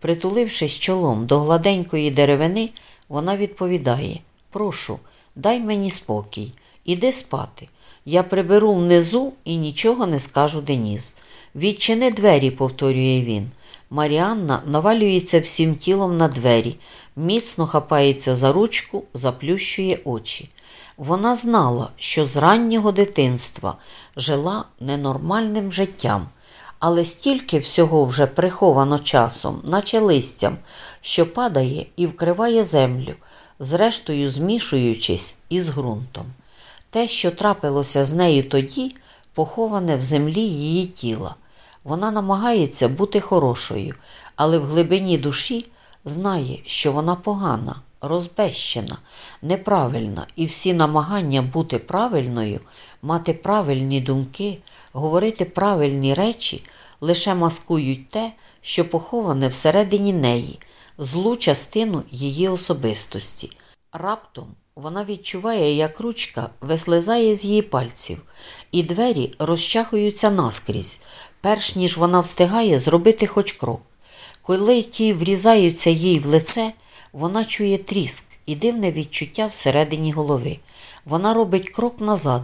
Притулившись чолом до гладенької деревини, вона відповідає Прошу, дай мені спокій, іди спати. Я приберу внизу і нічого не скажу Деніс. Відчини двері, повторює він. Маріанна навалюється всім тілом на двері, міцно хапається за ручку, заплющує очі. Вона знала, що з раннього дитинства жила ненормальним життям, але стільки всього вже приховано часом, наче листям, що падає і вкриває землю, зрештою змішуючись із ґрунтом. Те, що трапилося з нею тоді, поховане в землі її тіла. Вона намагається бути хорошою, але в глибині душі знає, що вона погана, розбещена, неправильна, і всі намагання бути правильною, мати правильні думки, говорити правильні речі лише маскують те, що поховане всередині неї, злу частину її особистості. Раптом вона відчуває, як ручка вислизає з її пальців, і двері розчахуються наскрізь, перш ніж вона встигає зробити хоч крок. Коли ті врізаються їй в лице, вона чує тріск і дивне відчуття всередині голови. Вона робить крок назад.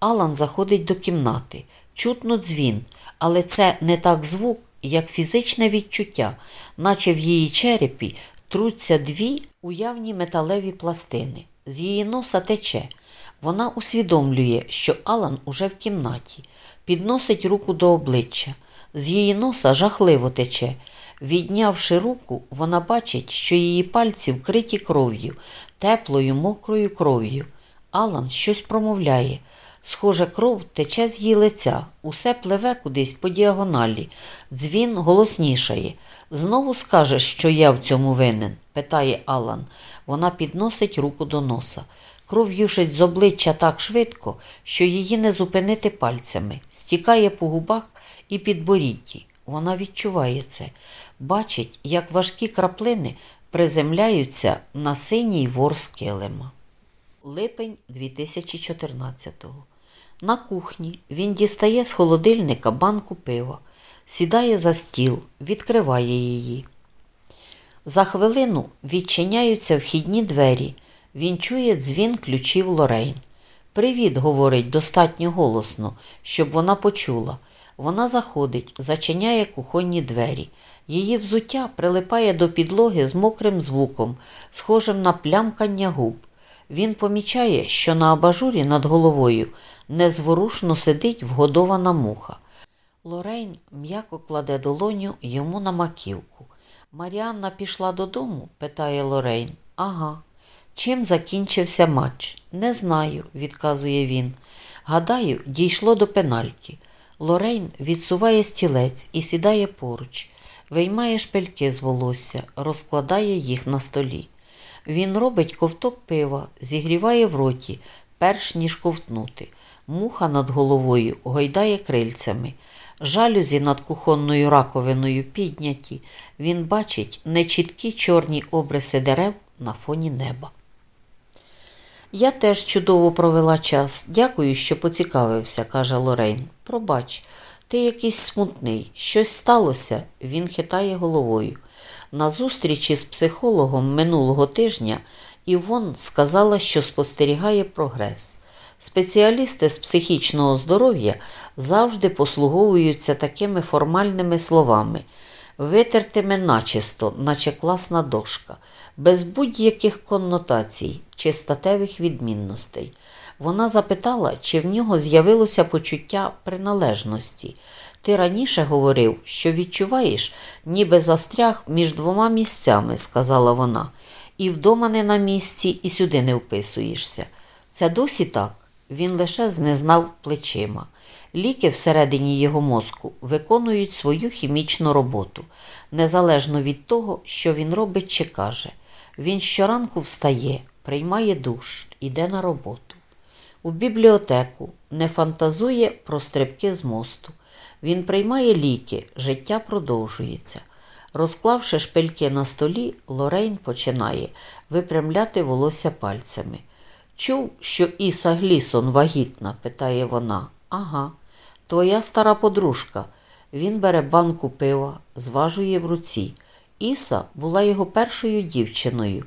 Алан заходить до кімнати. Чутно дзвін, але це не так звук, як фізичне відчуття, наче в її черепі труться дві уявні металеві пластини. З її носа тече. Вона усвідомлює, що Алан уже в кімнаті, підносить руку до обличчя. З її носа жахливо тече. Віднявши руку, вона бачить, що її пальці вкриті кров'ю, теплою, мокрою кров'ю. Алан щось промовляє. Схоже, кров тече з її лиця, усе пливе кудись по діагоналі. Дзвін голоснішає. Знову скажеш, що я в цьому винен? питає Алан. Вона підносить руку до носа. Кров юшить з обличчя так швидко, що її не зупинити пальцями, стікає по губах і підборідді. Вона відчуває це, бачить, як важкі краплини приземляються на синій ворс килима. Липень 2014-го. На кухні він дістає з холодильника банку пива, сідає за стіл, відкриває її. За хвилину відчиняються вхідні двері. Він чує дзвін ключів Лорейн. Привіт, говорить достатньо голосно, щоб вона почула. Вона заходить, зачиняє кухонні двері. Її взуття прилипає до підлоги з мокрим звуком, схожим на плямкання губ. Він помічає, що на абажурі над головою незворушно сидить вгодована муха. Лорейн м'яко кладе долоню йому на маківку. Маріанна пішла додому? питає Лорейн. Ага. Чим закінчився матч? Не знаю, відказує він. Гадаю, дійшло до пенальті. Лорейн відсуває стілець і сідає поруч, виймає шпильки з волосся, розкладає їх на столі. Він робить ковток пива, зігріває в роті, перш ніж ковтнути. Муха над головою гойдає крильцями. Жалюзі над кухонною раковиною підняті. Він бачить нечіткі чорні обриси дерев на фоні неба. Я теж чудово провела час. Дякую, що поцікавився, каже Лорейн. Пробач, ти якийсь смутний. Щось сталося? Він хитає головою. На зустрічі з психологом минулого тижня Івон сказала, що спостерігає прогрес. Спеціалісти з психічного здоров'я завжди послуговуються такими формальними словами, витертими начисто, наче класна дошка, без будь-яких коннотацій чи статевих відмінностей. Вона запитала, чи в нього з'явилося почуття приналежності. Ти раніше говорив, що відчуваєш, ніби застряг між двома місцями, сказала вона, і вдома не на місці, і сюди не вписуєшся. Це досі так. Він лише знезнав плечима. Ліки всередині його мозку виконують свою хімічну роботу, незалежно від того, що він робить чи каже. Він щоранку встає, приймає душ, іде на роботу. У бібліотеку не фантазує про стрибки з мосту. Він приймає ліки, життя продовжується. Розклавши шпильки на столі, Лорейн починає випрямляти волосся пальцями. Чув, що Іса Глісон вагітна? питає вона. Ага, твоя стара подружка. Він бере банку пива, зважує в руці. Іса була його першою дівчиною,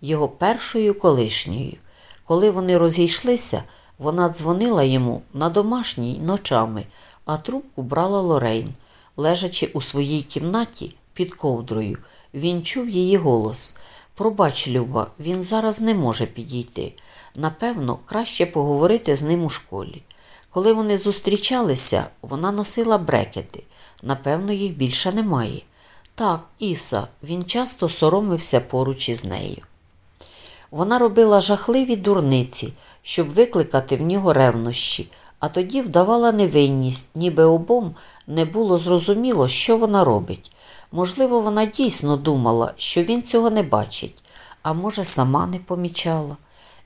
його першою колишньою. Коли вони розійшлися, вона дзвонила йому на домашній ночами, а трубку брала Лорейн. Лежачи у своїй кімнаті під ковдрою, він чув її голос. Пробач, Люба, він зараз не може підійти. Напевно, краще поговорити з ним у школі. Коли вони зустрічалися, вона носила брекети. Напевно, їх більше немає. Так, Іса, він часто соромився поруч із нею. Вона робила жахливі дурниці, щоб викликати в нього ревнощі, а тоді вдавала невинність, ніби обом не було зрозуміло, що вона робить. Можливо, вона дійсно думала, що він цього не бачить, а може, сама не помічала.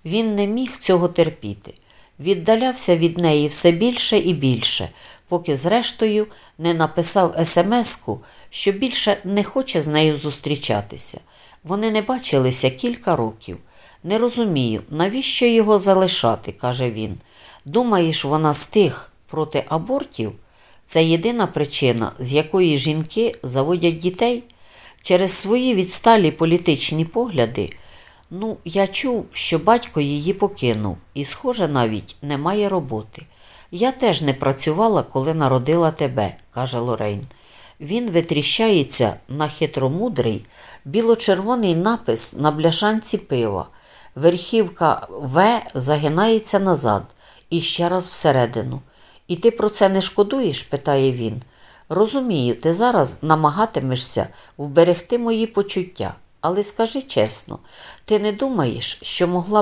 Він не міг цього терпіти. Віддалявся від неї все більше і більше, поки зрештою не написав смс-ку, що більше не хоче з нею зустрічатися. Вони не бачилися кілька років. Не розумію, навіщо його залишати, каже він. Думаєш, вона з тих проти абортів? Це єдина причина, з якої жінки заводять дітей через свої відсталі політичні погляди. Ну, я чув, що батько її покинув, і, схоже, навіть немає роботи. Я теж не працювала, коли народила тебе, каже Лорейн. Він витріщається на хитромудрий біло-червоний напис на бляшанці пива. Верхівка В загинається назад і ще раз всередину. І ти про це не шкодуєш? питає він. Розумію, ти зараз намагатимешся вберегти мої почуття, але скажи чесно, ти не думаєш, що могла